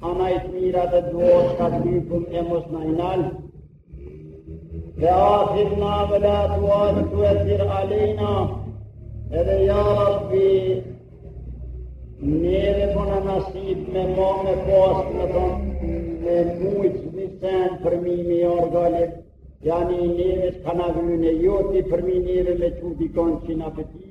Ana i mira dhe duhet të lypim e mos na i nal. Ve athirna ve la tuthir alejna, edhe ja rabbi, neve bona nasip me ma me pas me thonë, me mujtë të një sen për mi me orgalit, jani neve të kanë avënë e joti përmi neve me çu dikon që në apetitë.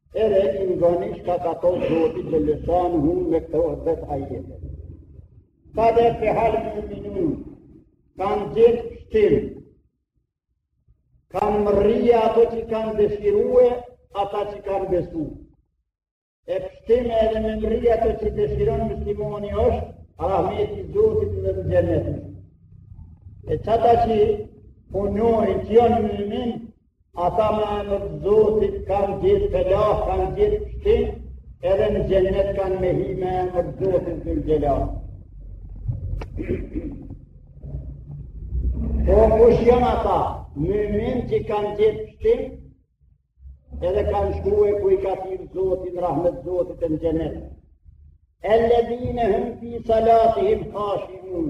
Edhe i ngoni çka ka thon Zoti xhele shanuhu me këto dhetë ajete. Kad eflehal muminun, kanë gjet pshtim, kanë mrri ato që kanë dëshirue, ata që kanë besu. E pshtim edhe me mrri ato që dëshiron muslimani është, rahmeti i Zotit edhe xheneti. E qata që punojnë që janë mumin, Ata me emër të Zotit kanë gjet felah, kanë gjet pshtim, edhe në xhennet kanë me hi me emër të Zotit dhul xhelal. Po kush janë ata mumin që kanë gjet pshtim, edhe kanë shku e ku i ka thirr Zoti, rahmet Zotit e në xhennet. Elledhine hum fi salatihim hashiun,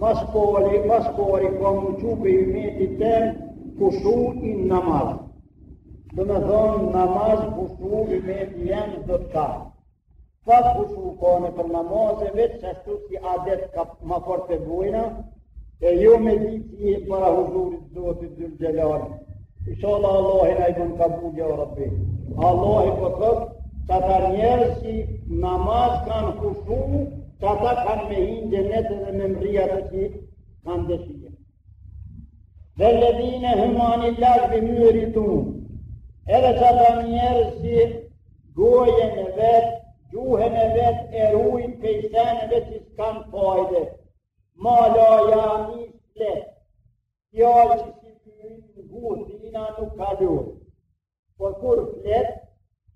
Ma s'pari, ma s'pari, ka me u çu pej ymetit tem hushui namaz. Domethonë, namaz, hushu ymeti jem, dhe të ka. Sa të kushu u kone për namaz, e veç ashtu si adet ka ma fort e bojnë, e jo me dit qi para huzurit, zotit, dhul xhelal. Inshallah Allahi na i bën kabul ja Rabbi. Allahi po thot, qata njerëz që namaz kanë hushu, qata kanë me hi në xhenet edhe me mrri atë që kanë dëshirë. Velledhine hum anil lagvi muridun, edhe qata njerëz që gojën e vet, gjuhën e vet, e rujnë pej seneve që s'kanë fajde. Ma la jani s'flet. Fjalë që si të një në gurë, të një në nuk ka lorë. Por kur flet,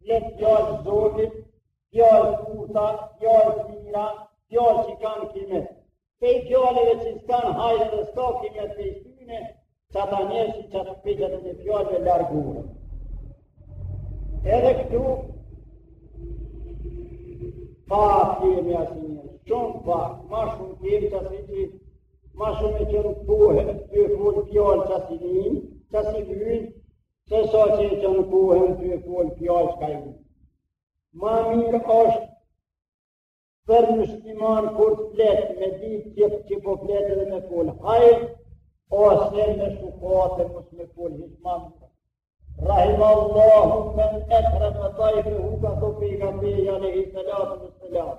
flet fjalë Zotit, fjalë t'urta, fjalë të mira, fjalë që kanë kimet. Pej fjalëve që s'kanë fajde s'ka kimet pej tyne, qata njerëz që që të pejtët në fjalëve largurë. Edhe këtu, pa kemi asi njerëz, shumë pak, ma shumë kemi qasi njerëz, Ma shumë e çon kohën, tuj fol fjalë që s'i vyn, që s'i vyn, se sa që e çon kohën, tuj fol fjalë çka i vyn. Ma mirë është për musliman kur të flet me dit çka po flet dhe me fol hajr, ose me shukatë mos me fol hiç ma. Rahim Allahu men ekrem e tajfe hu ka thon pejgamberi alejhi salatu ve selam.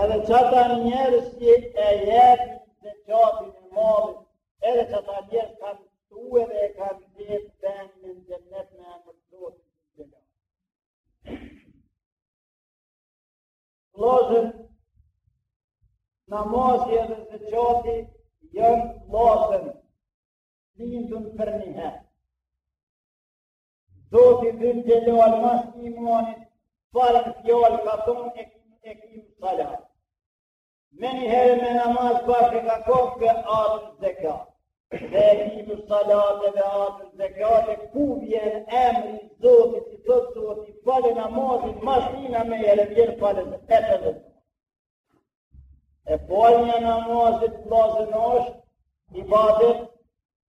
Edhe qata njerëz që e jep zeqatin e mallit, edhe qata njerëz kanë tu edhe e kanë gjetë vend në xhennet me emër të Zotit xhennet. Vllazën, namazi edhe zeqati janë vllazën, lindun për një herë. Zoti xhelle xhelal mas një imanit, parën fjalë ka thonë ekimis salat. Menjëherë me namaz bashkë ka kohë ve atuz zekat. Dhe ekimis salate ve atuz zekate ku vjen emri Zotit qi thotë Zoti fale namazin mas një menjëherë vjen fjalë dhe e të dhe. E falja namazit vllazën është ibadet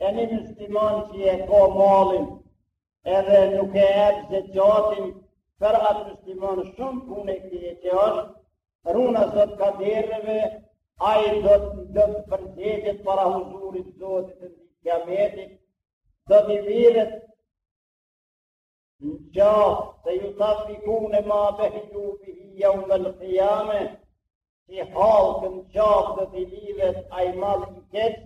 E një musliman që e ka mallin, edhe nuk e ep zekjatin, për atë musliman shumë punë e keqe që është, runa Zot ka derëve, ai do të përgjigjet para huzurit Zotit e në ditë kiametit, do t'i viret Në qafë sejutavvekune ma behilu bihi jaumel kijame, si hallkë në qafë do t'i viret ai mall i keq,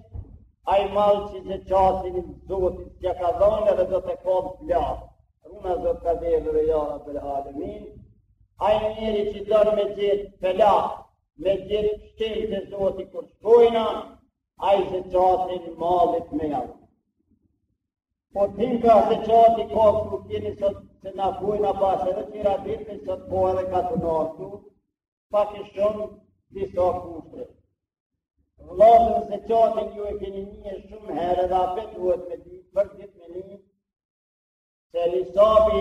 ai mall që zeqatin e Zotit s'ja ka dhonë dhe do të kodë plakë. Runa Zot ka dhe dhe dhe ja Rabbel alemin, ai njeri që dërë me gjithë plakë, me gjithë shtim te Zoti kur shkojna, ai zeqatin mallit me javë. Po dinka zeqati ka kështu kemi sot se na bujna pas edhe tjera ditë se po edhe ka të nashtu, pak a shumë disa kushte. Vllazën zeqatin ju e keni nie shumë herë edhe apet duhet me di, për ditë me ni, se nisabi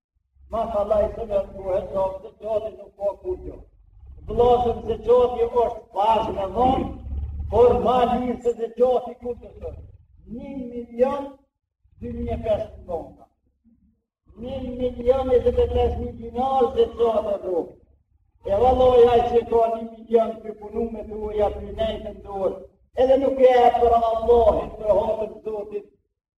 Ma kollaj se me të duhet të ofë, zeqati nuk ka kurgjo. Vllazën zeqati është farz me dhonë, por ma lirë se zeqati kur të sërë. Një milion, dy mijë e pesë të tonë. Një milion njëzet e pesë mijë dinarë zeqati e do. E vallahi ai që ka një milion të punu me të uja të nejtë në dorë, edhe nuk e ep për Allahin, për hatër të Zotit,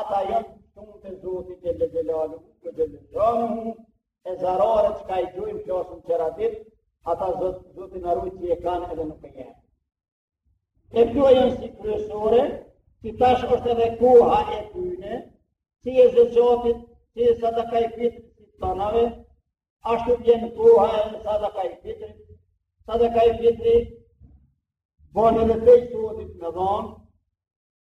ata janë shumë te Zoti xhelle xhelaluhu, xhelle xhelaluhu, e zarare që ka i gjojnë që është në qëra ditë, ata Zot, Zotin arrujt që e kanë edhe nuk e jenë. E kjo janë si kryesore, që tash është edhe koha e tyne, si e zeqatit, si e sadakai fitrit si të tonave, ashtu vjen koha e sadakai fitrit, sadakai fitër, bërë edhe fejtë Zotit me dhonë,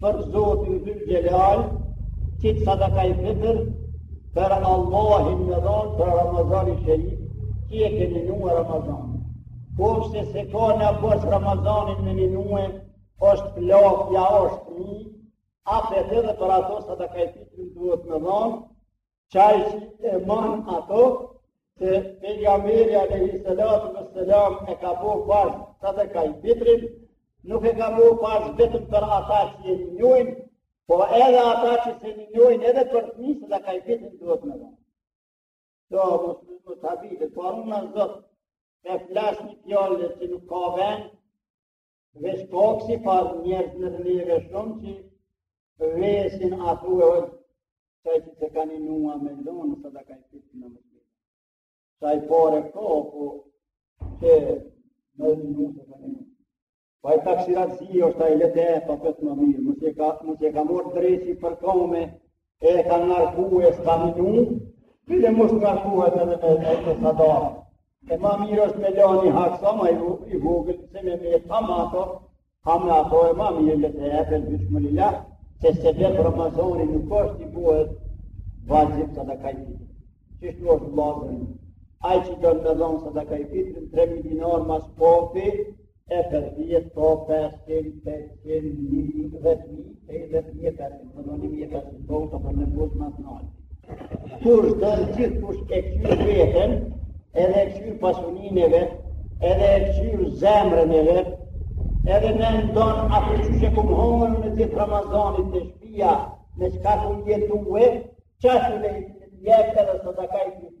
për Zotin Dhul Xhelal, qit sadaka i fitër, për Allahin me dhonë, për Ramazani Sherif, që e ke ninue Ramazanin. Po është se ka në bës Ramazanin me ninue, është plak, ja është fmi, apet edhe për ato sadaka i fitrin duhet me dhonë, qaj që e man ato, se Pejgamberi alejhi salatu ve selam e ka bo farz sadaka i fitrin, nuk e ka bo farz vetëm për ata që e ninojnë, po edhe ata që s'e ninojnë edhe për fmi sadaka i fitrin duhet me dhonë. Do, mos u habit, po runa Zot, e flas një fjalë që nuk ka vend, Veç ka ksi far njerëz në të mirëve shumë që vesin a thue hoxhë qaj që s'e ka ninue me dhonë sadaka i fitër në mësë. Qaj pare koku që në të s'e ka ninue. Po ai taksirat zi është taj lete e pa pëtë ma mirë, mos e ka, ka marrë dreqi për kome, e e kanë ngarku e s'ka ninu, bile mos ngarkohet edhe me e të sadar. E ma mirë është me lanë një hak sa ma i, i vogël, se me me ta ma ato, ha me ato e ma mirë le të jep bismilah, se se dhe për Ramazani nuk është i bohet vaxhib sadaka i fitër. Qysh është vaxhib? Ai që do me dhonë sadaka i fitër, tre mi dinarë ma s'paku, e për dhjetë të po pesë të të të të të një një të dhe të një të dhe të një të të të të një të të të të për në bërë më të nëllë. Kur të në gjithkush e kqyr veten, edhe e kqyr pasuninë e vet, edhe e kqyr zemrën e vet, edhe me dhonë atë që që kem hongër gjithë Ramazanit te shpia, me çka kem jetue, qashtu le të jep edhe sadaka i fitrin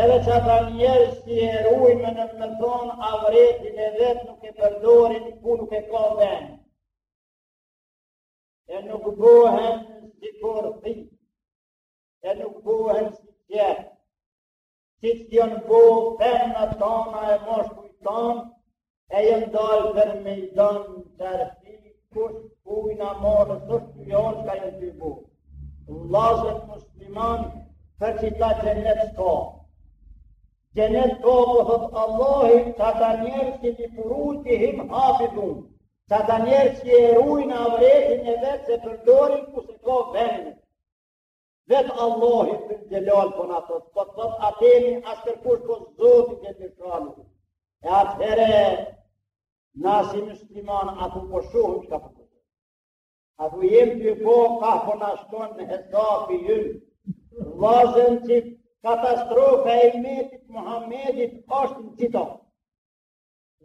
Edhe qata njerëz që e rujnë me thonë avretin e vet nuk e përdorin ku nuk e ka ven. E nuk bohen sikur thi, e nuk bohen si qen. Siç janë bo femnat tona e meshkujt tonë, E janë dalë për mejdan të arësi, kush kujna morë, së të të jonë ka janë tu bo. Vllazën musliman, për qita xhenet ka. Xhenet ka, po thotë Allahi, qita njerëz që një puru që him hapi dhunë. Qita njerëz që e rujnë avretin e vet, s'e përdorin ku s'e ka vend. Vetë Allahi Xhelal për po në ato, po të thotë atemi askërkush për po zotit e të shkani. E atëhere, na si musliman, a po shohim çka për të. A ku jem tu bo, kah po na shkon hesapi jonë. Vllazën që katastrofe e ymetit Muhammedit është në qita.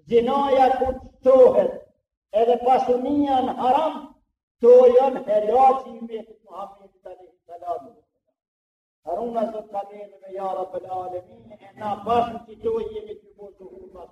Zinaja kur shtohet edhe pasunia në haram, t'e jon helaqi i ymetit Muhammed. Runa Zot ka dherm ja rabbel alemin, e na bashkë që të ojë jemi të mund të hurmat.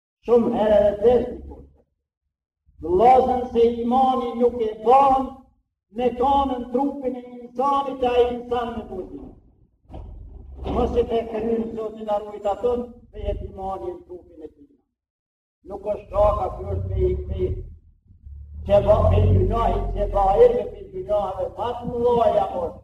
Shumë herë edhe desh një punë. Vëllazën se imani nuk e banë me kan në trupin e insanit e ai insan me punë. Nëse ti ke në Zotin me rujtë atën, të jetë imani në trupin e tij. Nuk është shaka, kqyr gjynahi që bahet, që bahet prej gjynaheve, dhe pas më loja është.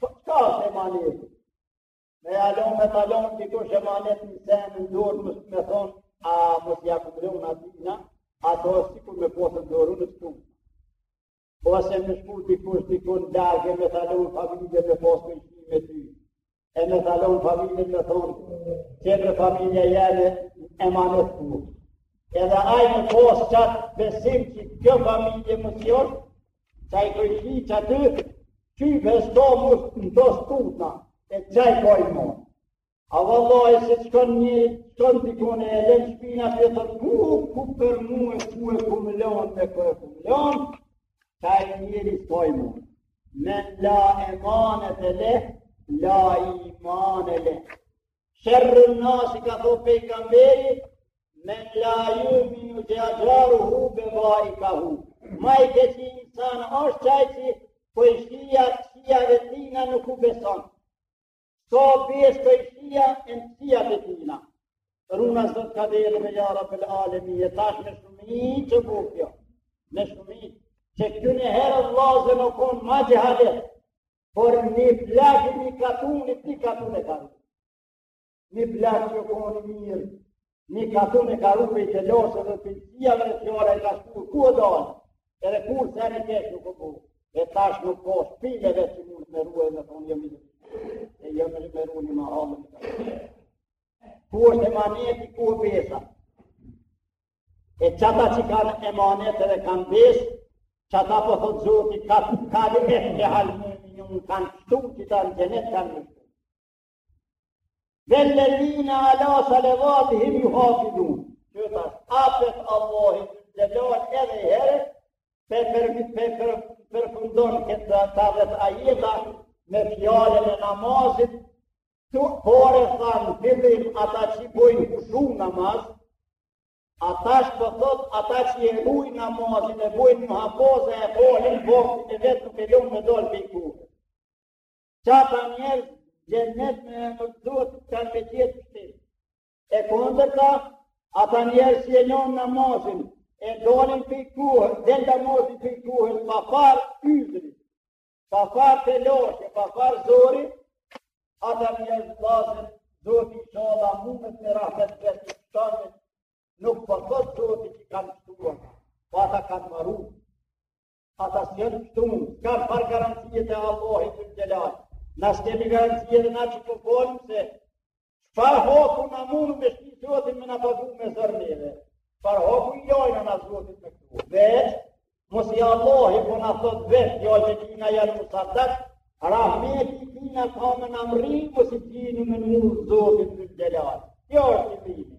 Po çka asht emaneti. Me ta lan, me ta lan dikush emanet një sen në dorë, me thon a po ti apo do na dina ato si kur me posë dorë në këtu. Po ose me shku dikush dikun edhe me ta lan familjen me posë me ty. E me ta lan familjen me thon qe pra familja jeme emanet ku. Edhe ai në posë qat besim që kjo familje më sjell, qaj kojshi qaty Qysh s'do mund të ndo stuta, e qaj ka iman. A vallaj se çkon njeri, çkon dikon e len n'shpi n'a tjetër ku, ku për mu e ku e ku më lënë dhe ku e ku më lënë, qaj njeri ka iman. Men la emanete leh, la imane leh. Sherrun nasi ka thon pejgamberi, men la ju'minu xharuhu bevaikahu. Ma i keqi insan është qaj që kojshia i tina nuk u beson. S'ka besë kojshia en tia dhe tina. Runa Zot ka dherma ja rabbel alemin e tash me shumi që bukjo. Me shumi që kjo në herë vlazën o konë ma xhahadet. por një plak nji katuni, një katun e karu. Nji plak që kon mirë, një katun e karu për i të losë dhe për i tia dhe në fjore e ka shku, ku e dalë, edhe kur sen i keq nuk u bo, e tash nuk ka shpinë e vet që mund me ruhe dhe thonë jemi dhe, e jemi dhe me ruhe një mahalën. Ku është emaneti, ku e besa? E qata që kanë emanet edhe kanë besë, qata po thotë zoti, ka të kali e të halë në një një kanë shtu, qeta në xhenet kanë me hi. Vel-ledhine ala salavat ihim juhafidhun, qetash apet Allahi, e del edhe i herë, pe për për për përfundon këta dhetë ajeta me fjalën e namazit, Ktu pare tha në fillim ata që bojnë hushu namaz, e tash po thot, ata që e rujnë namazin e bojnë muhafaza e falin n'vakt e vetë nuk e lënë me dalë për i ku. Qata njerëz xhennet me e mërdojt të kanë me tjetë të E kundërta, ata njerëz që e lënë namazin e dolin për i ku, dhe namazin për i ku, pa farë yzrit. pa farë telashe, pa farë zori, ata një e zlazën, zoti që ola mundët në rafet dhe të shtanët, nuk po thot zoti që kanë pshtu, po ata kanë maru. Ata s'janë pshtu, s'kanë farë garancie te Allahi xhelle xhelal, na s'kemi garanci e na që po se Çfar haku na mund të shih Zotin me na pagu me zërneve? Çfar haku i lojnë na Zotin me këtu? Veç, masi Allahi po na thot vetë, jo që ti nga janë më sadak, rahmeti i tina ka me na mrri, masi kini me murë Zotin xhelle xhelal. Kjo është i dhimi.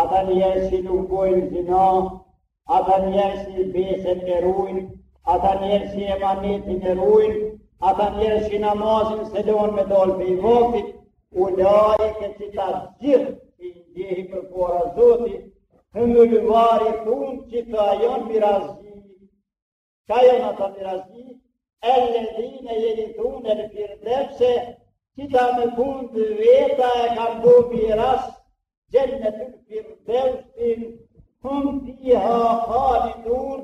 ata njerëz që nuk bojnë zina, ata njerëz që besën e ruin, ata njerëz që emanetin e ruin, ata njerëz që namazin s'e lonë me dalë pej vaktit, ulaike qita gjithë i njehi përpara zoti, humul varithun qita janë mirasxhi, Qa janë ata mirasxhi, eledhine jerithunel firdevse, qita me punë të veta e kanë bo miras, xhennetul firdevsin, hum fiha halidun,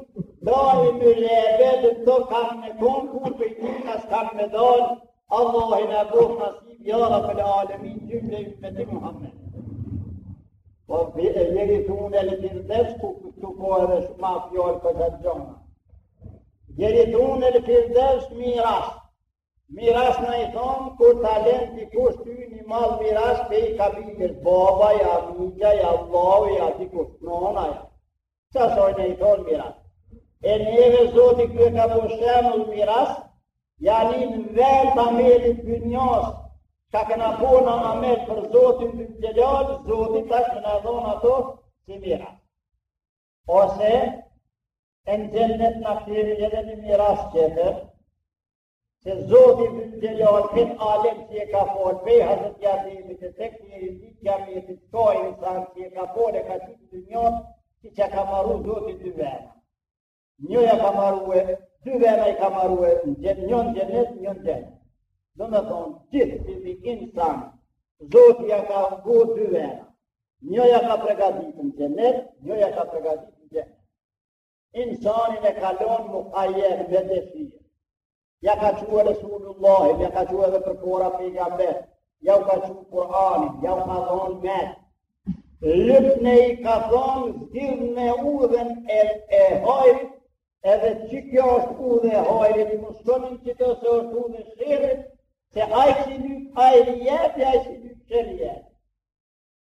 daimul ebed aty kanë me kon, kurr pej tina s'kanë me dalë, Allahi na boftë nasib ja rabbel alemin xhymle ymmeti Muhammed. Po jerithunel firdevs ku këtu po edhe shma fjalë për të gjona. Jerithunel firdevs miras. Miras na i thomë kur ta len dikush ty një mall miras pej kabiles baba, ja mixha, ja vllau, ja dikush nona, ja. Qasaj i thonë miras. E neve zoti e ka bo shembull miras, jani në ven të amelit për njës, ka kena bo na amel për zotin xhelle xhelal, zoti tash me na dhon ato si miras. Ose, e në xhennet ka edhe një miras qetër, Se Zoti xhelle xhelal, këtë alem që e ka falë, pej hazët ja të jemi të tek një i një që jam jetë të koj në thamë që e ka folë e ka që të njën, që që ka maru Zoti dy vena. Një ja ka maru e, dy vena i ka maru e, një n'xhennet, një n'xhehenem. Domethonë, gjithë secilit insan Zoti ja ka bo dy vena. Një ja ka pregadit në xhennet, një ja ka pregadit në xhehenem. Insanin e ka lon muhajjer me dëshirë. Ja ka çu Resulullahin, ja ka çu edhe përpara pejgamberët, jau ka çu Kur'anin, jau ka dhonë meç. Lypne i ka thonë, zgidhni udhën e, e hajrit, edhe që kjo është udhë e hajrit, mos shkoni qasaj se është udhë e sherrit, se aj që lyp hajr i jep, aj që lyp sherr i jep.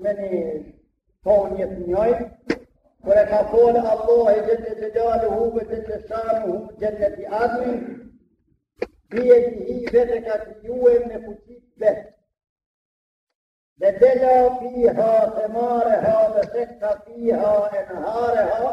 me një tonë një të njëjtë, kër e ka folë Allah e gjëllë të gjallë hu vë të të shanë hu gjëllë të admi, bje të hi vetë ka të juhe me fuqit vetë. Dhe të la fiha të mare ha dhe se ka fiha e në hare ha,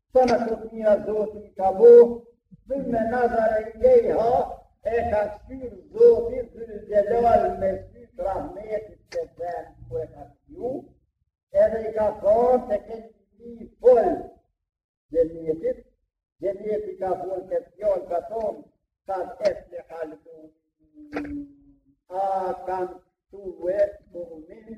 Sa në të të mija zotë i ka bo, së me nazare i lej ha, e ka syrë zotë i zërë gjelalë me syrë rahmetit që zemë ku e ka syrë, edhe i ka thonë të këtë një folë gjenetit, gjenetit ka folë të fjollë ka thonë, ka të eftë në halë të unë, a kanë të uë të unë,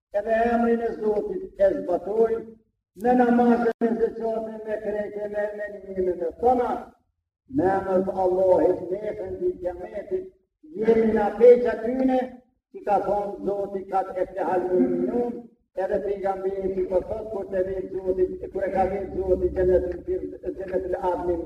edhe emrin e Zotit e zbatojnë në namazën e zëqotën me krejtë me me një një një të tëna, me emër të Allahit, me e fëndi kjametit, jemi në pejtë atyne, që ka thonë Zotit ka të efte halmën një njënë, edhe të nga mbi një që po thotë, kur të vejtë Zotit, kur e ka vejtë Zotit, gjenet të admin,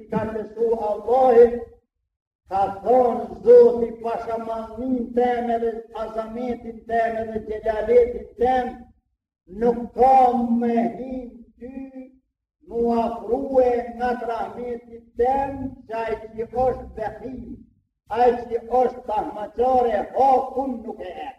i kanë besu Allahit, ka thonë zoti pasha madhninë teme edhe azametin tem edhe xhelaletin tem, nuk ka me hi n'ty, m'u afrue ngat rahmetit tem, qaj që është behil, ai që është tahmaqar e hakun nuk e ep.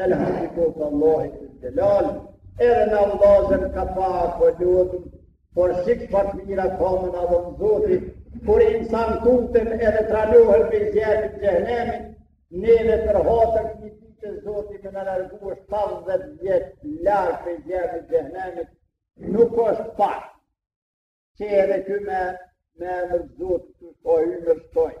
El Hakimu të Allahi të xhelal, edhe na vëllazën kapak po lodhemi, por shih çfarë t'mira ka me na dhonë zoti, kur insani tutet edhe tralohet prej zjermit t'xhehnemit, neve për hatër t'një dite zoti me na largu 70 vjet larg prej zjermit t'xhehnemit, nuk është pak, qe edhe kjo me emër t'zotit të shkojë, me shkojë.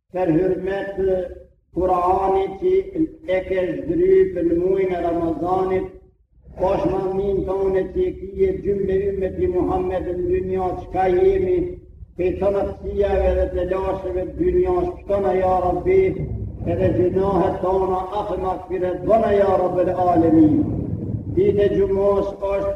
Për hyrmet të Kur'anit që e ke zhdrypë në mujnë e Ramazanit, Pash emnin tan që e kije xhymle ymeti Muhammed në dynja çka jemi pe tana këqijave dhe telasheve të dynjas pshtona ja rabbi edhe gjynahet tona af e magfiret bëna ja rabbil alemin ditë e xhumas është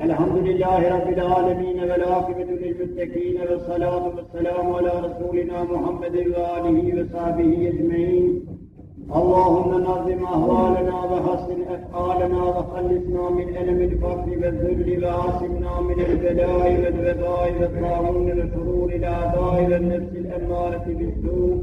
الحمد لله رب العالمين والعاقبة للمتقين والصلاة والسلام على رسولنا محمد وآله وصحبه أجمعين اللهم نظم أهوالنا وحسن أفعالنا وخلصنا من ألم الفقر والذل وعاصمنا من البلاء والوباء والطاعون وشرور الأعداء والنفس الأمارة بالسوء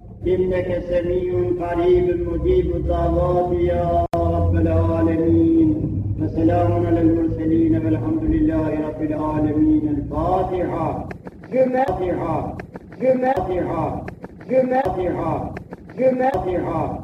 إنك سميع قريب مجيب الدعوات يا رب العالمين وسلام على المرسلين والحمد لله رب العالمين الفاتحة جمعة جمعة جمعة جمعة